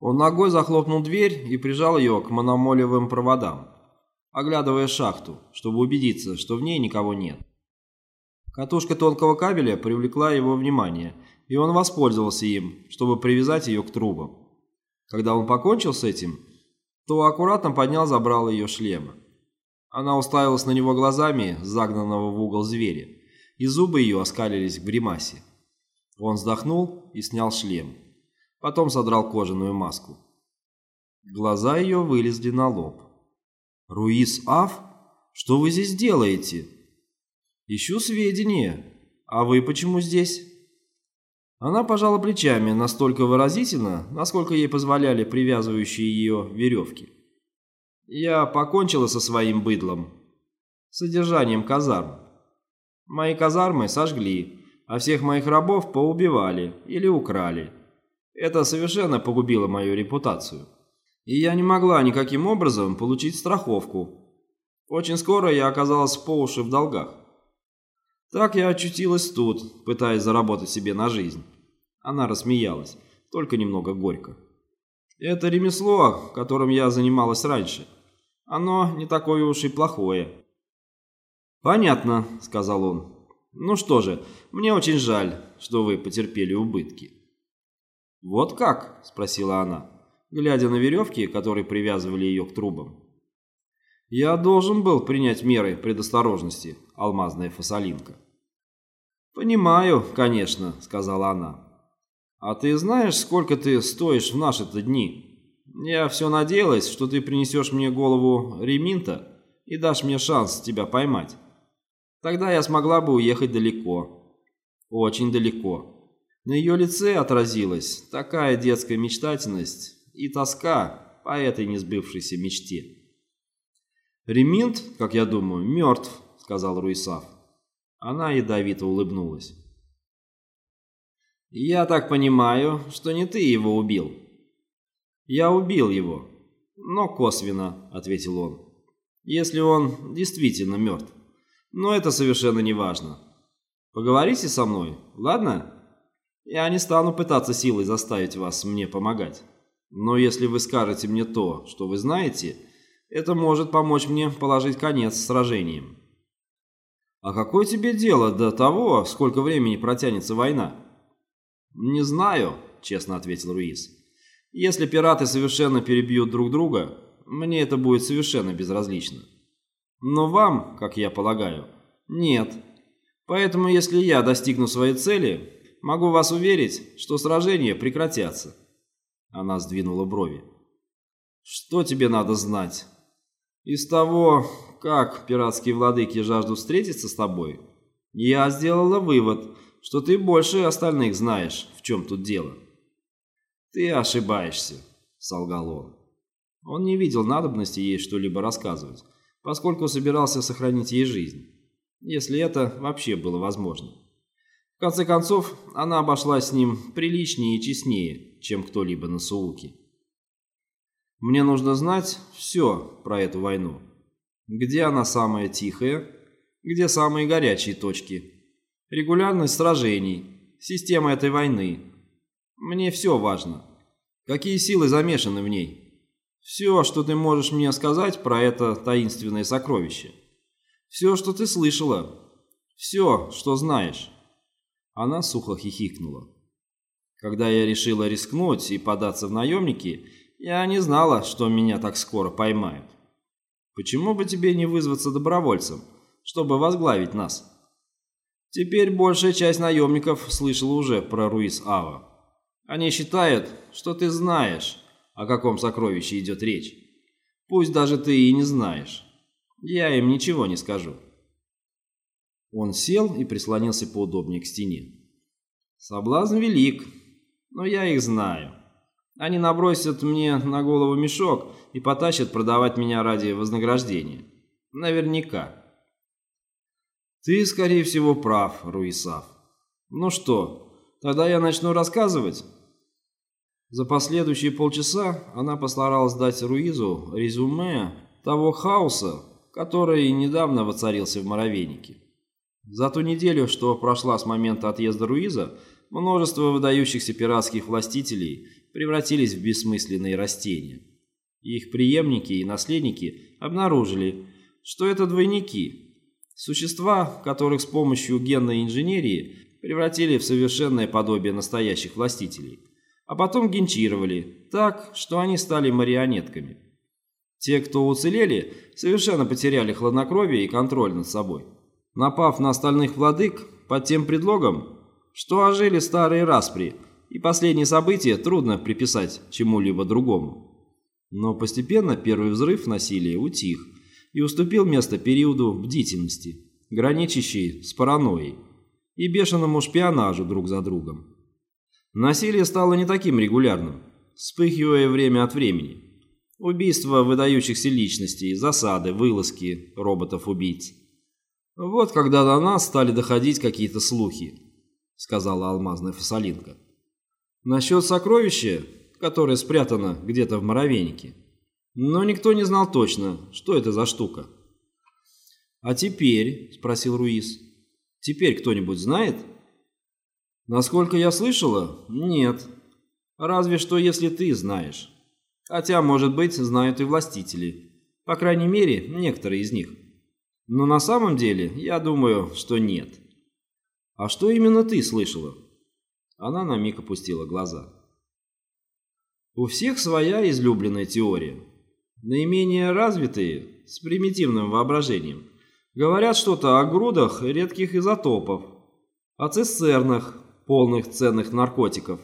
Он ногой захлопнул дверь и прижал ее к мономолевым проводам, оглядывая шахту, чтобы убедиться, что в ней никого нет. Катушка тонкого кабеля привлекла его внимание, и он воспользовался им, чтобы привязать ее к трубам. Когда он покончил с этим, то аккуратно поднял забрал ее шлема. Она уставилась на него глазами загнанного в угол зверя, и зубы ее оскалились в гримасе. Он вздохнул и снял шлем. Потом содрал кожаную маску. Глаза ее вылезли на лоб. «Руис Аф? Что вы здесь делаете?» «Ищу сведения. А вы почему здесь?» Она пожала плечами настолько выразительно, насколько ей позволяли привязывающие ее веревки. «Я покончила со своим быдлом, содержанием казарм. Мои казармы сожгли, а всех моих рабов поубивали или украли. Это совершенно погубило мою репутацию. И я не могла никаким образом получить страховку. Очень скоро я оказалась по уши в долгах. Так я очутилась тут, пытаясь заработать себе на жизнь. Она рассмеялась, только немного горько. Это ремесло, которым я занималась раньше. Оно не такое уж и плохое. «Понятно», — сказал он. «Ну что же, мне очень жаль, что вы потерпели убытки». «Вот как?» — спросила она, глядя на веревки, которые привязывали ее к трубам. «Я должен был принять меры предосторожности, алмазная фасолинка». «Понимаю, конечно», — сказала она. «А ты знаешь, сколько ты стоишь в наши-то дни? Я все надеялась, что ты принесешь мне голову реминта и дашь мне шанс тебя поймать. Тогда я смогла бы уехать далеко. Очень далеко. На ее лице отразилась такая детская мечтательность и тоска по этой несбывшейся мечте. «Реминт, как я думаю, мертв», — сказал Руисав. Она ядовито улыбнулась. «Я так понимаю, что не ты его убил?» «Я убил его, но косвенно», — ответил он. «Если он действительно мертв. Но это совершенно не важно. Поговорите со мной, ладно? Я не стану пытаться силой заставить вас мне помогать. Но если вы скажете мне то, что вы знаете, это может помочь мне положить конец сражениям. А какое тебе дело до того, сколько времени протянется война? Не знаю, честно ответил Руис. Если пираты совершенно перебьют друг друга, мне это будет совершенно безразлично. Но вам, как я полагаю, нет. Поэтому, если я достигну своей цели, могу вас уверить, что сражения прекратятся. Она сдвинула брови. Что тебе надо знать? Из того, как пиратские владыки жаждут встретиться с тобой, я сделала вывод, что ты больше остальных знаешь, в чем тут дело. Ты ошибаешься, солгал он. Он не видел надобности ей что-либо рассказывать поскольку собирался сохранить ей жизнь, если это вообще было возможно. В конце концов, она обошлась с ним приличнее и честнее, чем кто-либо на Сууке. Мне нужно знать все про эту войну. Где она самая тихая, где самые горячие точки, регулярность сражений, система этой войны. Мне все важно. Какие силы замешаны в ней? Все, что ты можешь мне сказать про это таинственное сокровище. Все, что ты слышала. Все, что знаешь. Она сухо хихикнула. Когда я решила рискнуть и податься в наемники, я не знала, что меня так скоро поймают. Почему бы тебе не вызваться добровольцем, чтобы возглавить нас? Теперь большая часть наемников слышала уже про Руис Ава. Они считают, что ты знаешь, о каком сокровище идет речь. Пусть даже ты и не знаешь. Я им ничего не скажу. Он сел и прислонился поудобнее к стене. Соблазн велик, но я их знаю. Они набросят мне на голову мешок и потащат продавать меня ради вознаграждения. Наверняка. Ты, скорее всего, прав, Руисав. Ну что, тогда я начну рассказывать? За последующие полчаса она постаралась дать Руизу резюме того хаоса, который недавно воцарился в Моровейнике. За ту неделю, что прошла с момента отъезда Руиза, множество выдающихся пиратских властителей превратились в бессмысленные растения. Их преемники и наследники обнаружили, что это двойники, существа, которых с помощью генной инженерии превратили в совершенное подобие настоящих властителей, а потом генчировали так, что они стали марионетками. Те, кто уцелели, совершенно потеряли хладнокровие и контроль над собой, напав на остальных владык под тем предлогом, что ожили старые распри, и последние события трудно приписать чему-либо другому. Но постепенно первый взрыв насилия утих и уступил место периоду бдительности, граничащей с паранойей и бешеному шпионажу друг за другом. Насилие стало не таким регулярным, вспыхивая время от времени. Убийства выдающихся личностей, засады, вылазки роботов-убийц. Вот когда до нас стали доходить какие-то слухи, сказала алмазная фасолинка. Насчет сокровища, которое спрятано где-то в муравейнике. Но никто не знал точно, что это за штука. «А теперь?» – спросил Руис. «Теперь кто-нибудь знает?» «Насколько я слышала, нет. Разве что если ты знаешь. Хотя, может быть, знают и властители. По крайней мере, некоторые из них. Но на самом деле, я думаю, что нет. А что именно ты слышала?» Она на миг опустила глаза. У всех своя излюбленная теория. Наименее развитые, с примитивным воображением, говорят что-то о грудах редких изотопов, о цистернах, полных ценных наркотиков,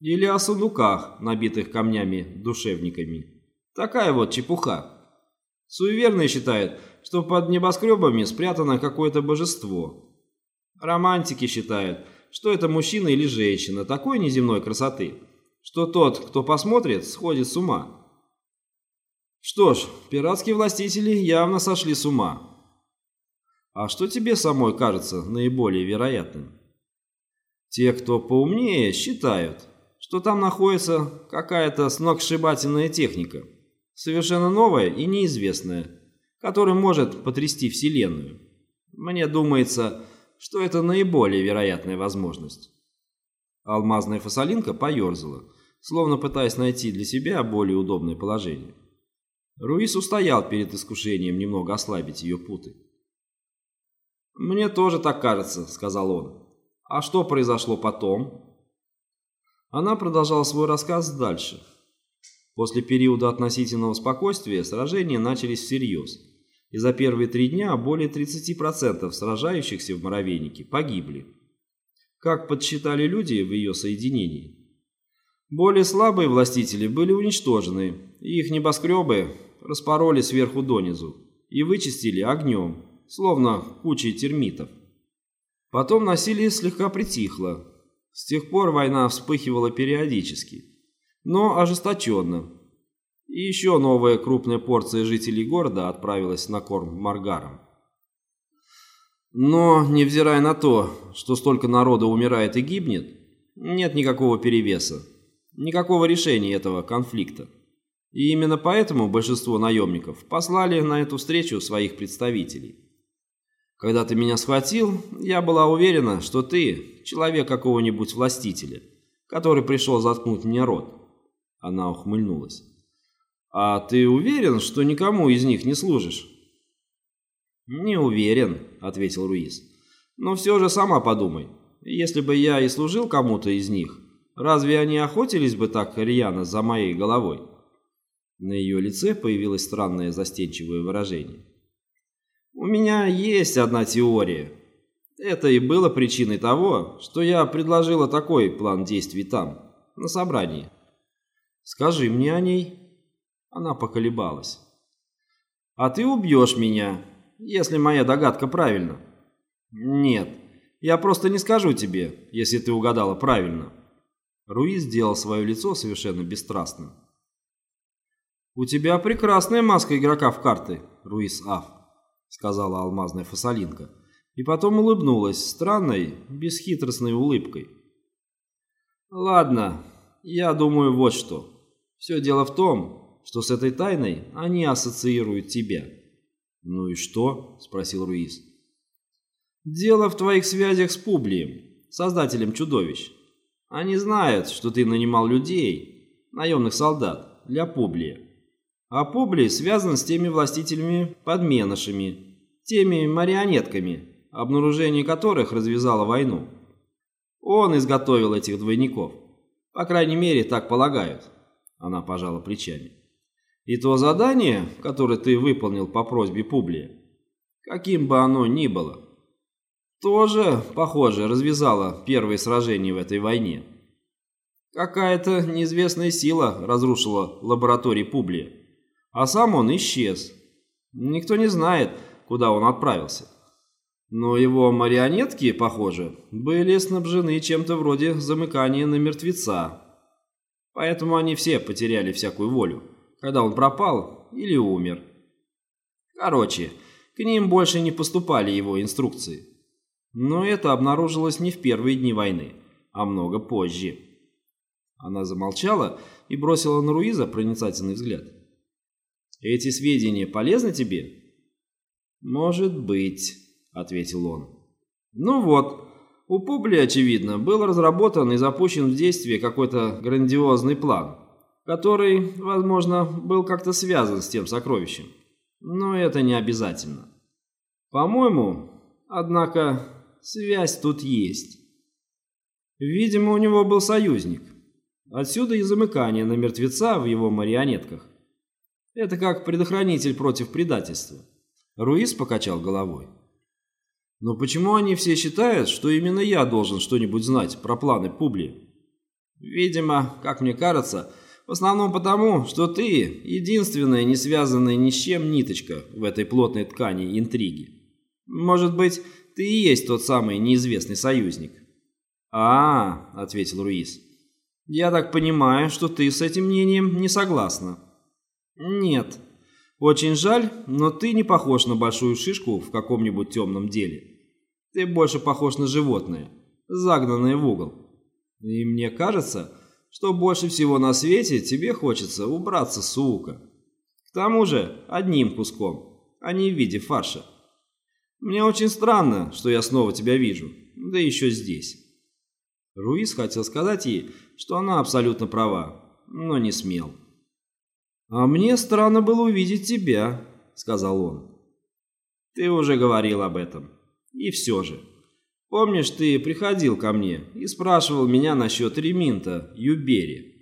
или о сундуках, набитых камнями-душевниками. Такая вот чепуха. Суеверные считают, что под небоскребами спрятано какое-то божество. Романтики считают, что это мужчина или женщина такой неземной красоты, что тот, кто посмотрит, сходит с ума. Что ж, пиратские властители явно сошли с ума. А что тебе самой кажется наиболее вероятным? Те, кто поумнее, считают, что там находится какая-то сногсшибательная техника, совершенно новая и неизвестная, которая может потрясти Вселенную. Мне думается, что это наиболее вероятная возможность. Алмазная фасолинка поерзала, словно пытаясь найти для себя более удобное положение. Руис устоял перед искушением немного ослабить ее путы. «Мне тоже так кажется», — сказал он. «А что произошло потом?» Она продолжала свой рассказ дальше. После периода относительного спокойствия сражения начались всерьез и за первые три дня более 30% сражающихся в Моровейнике погибли. Как подсчитали люди в ее соединении. Более слабые властители были уничтожены, и их небоскребы распороли сверху донизу и вычистили огнем, словно кучей термитов. Потом насилие слегка притихло. С тех пор война вспыхивала периодически, но ожесточенно, и еще новая крупная порция жителей города отправилась на корм маргарам. Но, невзирая на то, что столько народа умирает и гибнет, нет никакого перевеса, никакого решения этого конфликта. И именно поэтому большинство наемников послали на эту встречу своих представителей. Когда ты меня схватил, я была уверена, что ты человек какого-нибудь властителя, который пришел заткнуть мне рот. Она ухмыльнулась. «А ты уверен, что никому из них не служишь?» «Не уверен», — ответил Руиз. «Но все же сама подумай. Если бы я и служил кому-то из них, разве они охотились бы так рьяно за моей головой?» На ее лице появилось странное застенчивое выражение. «У меня есть одна теория. Это и было причиной того, что я предложила такой план действий там, на собрании. Скажи мне о ней». Она поколебалась. «А ты убьешь меня, если моя догадка правильна». «Нет, я просто не скажу тебе, если ты угадала правильно». Руиз сделал свое лицо совершенно бесстрастным. «У тебя прекрасная маска игрока в карты, Руиз Аф», — сказала алмазная фасолинка, и потом улыбнулась странной, бесхитростной улыбкой. «Ладно, я думаю вот что. Все дело в том, что с этой тайной они ассоциируют тебя». «Ну и что?» – спросил Руиз. «Дело в твоих связях с Публием, создателем чудовищ. Они знают, что ты нанимал людей наемных солдат, для Публия. А Публий связан с теми властителями-подменышами, теми марионетками, обнаружение которых развязало войну. Он изготовил этих двойников. По крайней мере, так полагают. Она пожала плечами. И то задание, которое ты выполнил по просьбе Публия, каким бы оно ни было, тоже, похоже, развязало первые сражения в этой войне. Какая-то неизвестная сила разрушила лаборатории Публия, а сам он исчез. Никто не знает, куда он отправился. Но его марионетки, похоже, были снабжены чем-то вроде замыкания на мертвеца. Поэтому они все потеряли всякую волю, когда он пропал или умер. Короче, к ним больше не поступали его инструкции. Но это обнаружилось не в первые дни войны, а много позже. Она замолчала и бросила на Руиза проницательный взгляд. «Эти сведения полезны тебе?» «Может быть», — ответил он. «Ну вот, у Публи, очевидно, был разработан и запущен в действие какой-то грандиозный план, который, возможно, был как-то связан с тем сокровищем. Но это не обязательно. По-моему, однако, связь тут есть. Видимо, у него был союзник. Отсюда и замыкание на мертвеца в его марионетках. Это как предохранитель против предательства. Руис покачал головой. Но почему они все считают, что именно я должен что-нибудь знать про планы Публи? Видимо, как мне кажется, в основном потому, что ты единственная не связанная ни с чем ниточка в этой плотной ткани интриги. Может быть, ты и есть тот самый неизвестный союзник. А, -а, ответил Руис. Я так понимаю, что ты с этим мнением не согласна. Нет, очень жаль, но ты не похож на большую шишку в каком-нибудь темном деле. Ты больше похож на животное, загнанное в угол. И мне кажется, что больше всего на свете тебе хочется убраться, сука. К тому же одним куском, а не в виде фарша. Мне очень странно, что я снова тебя вижу, да еще здесь. Руис хотел сказать ей, что она абсолютно права, но не смел. «А мне странно было увидеть тебя», — сказал он. «Ты уже говорил об этом. И все же. Помнишь, ты приходил ко мне и спрашивал меня насчет реминта Юбери.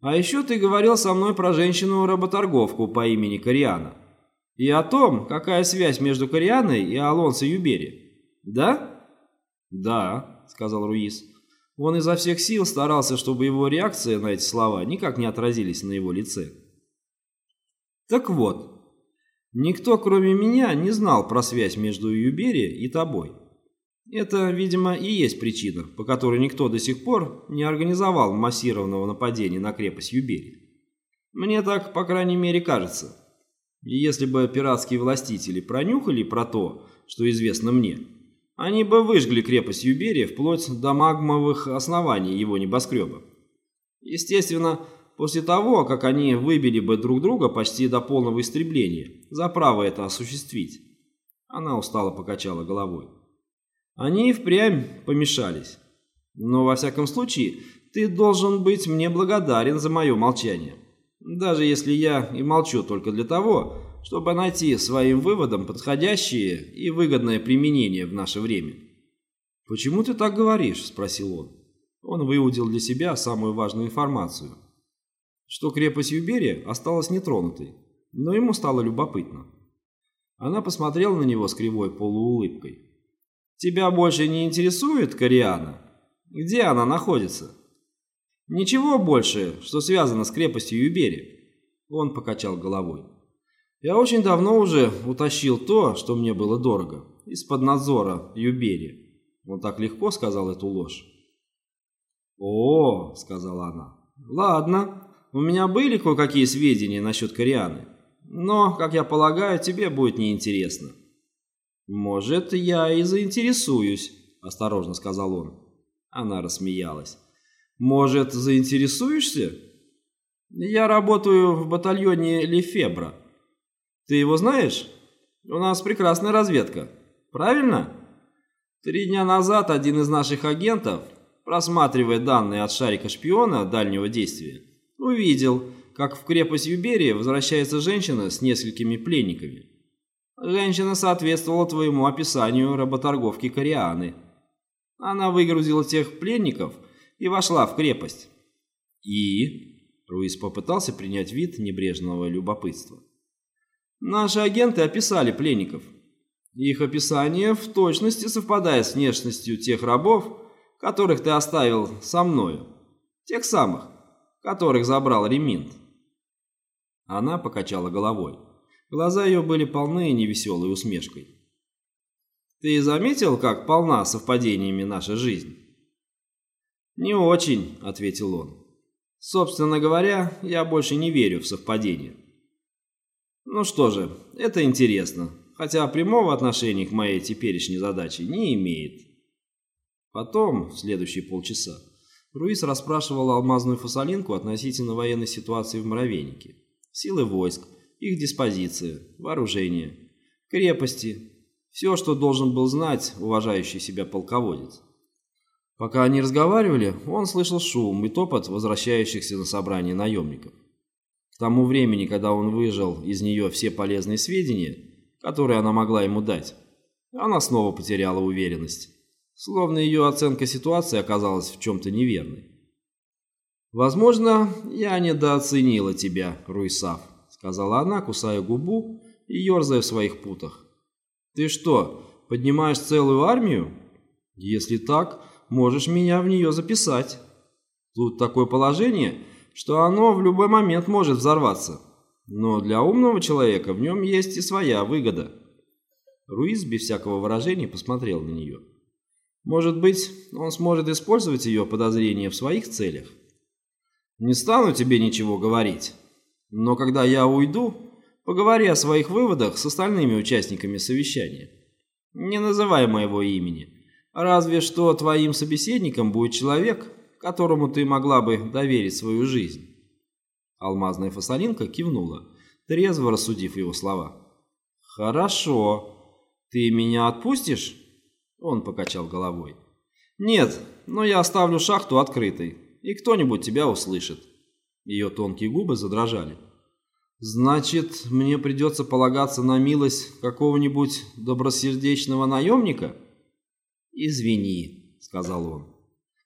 А еще ты говорил со мной про женщину-работорговку по имени Кориана. И о том, какая связь между Корианой и Алонсо Юбери. Да?» «Да», — сказал Руис. Он изо всех сил старался, чтобы его реакция на эти слова никак не отразились на его лице. Так вот, никто, кроме меня, не знал про связь между Юбери и тобой. Это, видимо, и есть причина, по которой никто до сих пор не организовал массированного нападения на крепость Юбери. Мне так, по крайней мере, кажется. И если бы пиратские властители пронюхали про то, что известно мне, они бы выжгли крепость Юбери вплоть до магмовых оснований его небоскреба. Естественно, после того, как они выбили бы друг друга почти до полного истребления, за право это осуществить. Она устало покачала головой. Они впрямь помешались. Но во всяком случае, ты должен быть мне благодарен за мое молчание. Даже если я и молчу только для того, чтобы найти своим выводам подходящее и выгодное применение в наше время. «Почему ты так говоришь?» – спросил он. Он выудил для себя самую важную информацию – что крепость Юберия осталась нетронутой, но ему стало любопытно. Она посмотрела на него с кривой полуулыбкой. «Тебя больше не интересует Кориана? Где она находится?» «Ничего больше, что связано с крепостью Юбери?» Он покачал головой. «Я очень давно уже утащил то, что мне было дорого, из-под надзора Юбери». Он так легко сказал эту ложь. «О, — сказала она, — ладно, у меня были кое-какие сведения насчет Корианы, но, как я полагаю, тебе будет неинтересно». «Может, я и заинтересуюсь», – осторожно сказал он. Она рассмеялась. «Может, заинтересуешься?» «Я работаю в батальоне Лефебра. Ты его знаешь? У нас прекрасная разведка. Правильно?» Три дня назад один из наших агентов, просматривая данные от шарика шпиона дальнего действия, увидел, как в крепость Юберия возвращается женщина с несколькими пленниками. Женщина соответствовала твоему описанию работорговки Корианы. Она выгрузила тех пленников и вошла в крепость. И... Руис попытался принять вид небрежного любопытства. Наши агенты описали пленников. Их описание в точности совпадает с внешностью тех рабов, которых ты оставил со мною. Тех самых, которых забрал Реминт. Она покачала головой. Глаза ее были полны невеселой усмешкой. «Ты заметил, как полна совпадениями наша жизнь?» «Не очень», — ответил он. «Собственно говоря, я больше не верю в совпадения». «Ну что же, это интересно, хотя прямого отношения к моей теперешней задаче не имеет». Потом, в следующие полчаса, Руис расспрашивал алмазную фасолинку относительно военной ситуации в Моровейнике, силы войск, их диспозиция, вооружение, крепости, все, что должен был знать уважающий себя полководец. Пока они разговаривали, он слышал шум и топот возвращающихся на собрание наемников. К тому времени, когда он выжал из нее все полезные сведения, которые она могла ему дать, она снова потеряла уверенность словно ее оценка ситуации оказалась в чем-то неверной. «Возможно, я недооценила тебя, Руисав», — сказала она, кусая губу и ерзая в своих путах. «Ты что, поднимаешь целую армию? Если так, можешь меня в нее записать. Тут такое положение, что оно в любой момент может взорваться. Но для умного человека в нем есть и своя выгода». Руис без всякого выражения посмотрел на нее. Может быть, он сможет использовать ее подозрения в своих целях? Не стану тебе ничего говорить. Но когда я уйду, поговори о своих выводах с остальными участниками совещания. Не называй моего имени. Разве что твоим собеседником будет человек, которому ты могла бы доверить свою жизнь. Алмазная фасолинка кивнула, трезво рассудив его слова. «Хорошо. Ты меня отпустишь?» Он покачал головой. «Нет, но я оставлю шахту открытой, и кто-нибудь тебя услышит». Ее тонкие губы задрожали. «Значит, мне придется полагаться на милость какого-нибудь добросердечного наемника?» «Извини», — сказал он.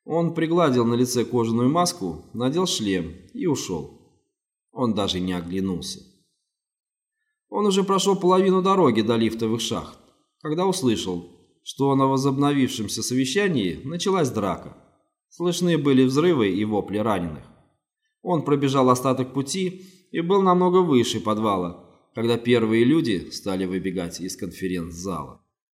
Он пригладил на лице кожаную маску, надел шлем и ушел. Он даже не оглянулся. Он уже прошел половину дороги до лифтовых шахт, когда услышал, что на возобновившемся совещании началась драка. Слышны были взрывы и вопли раненых. Он пробежал остаток пути и был намного выше подвала, когда первые люди стали выбегать из конференц-зала.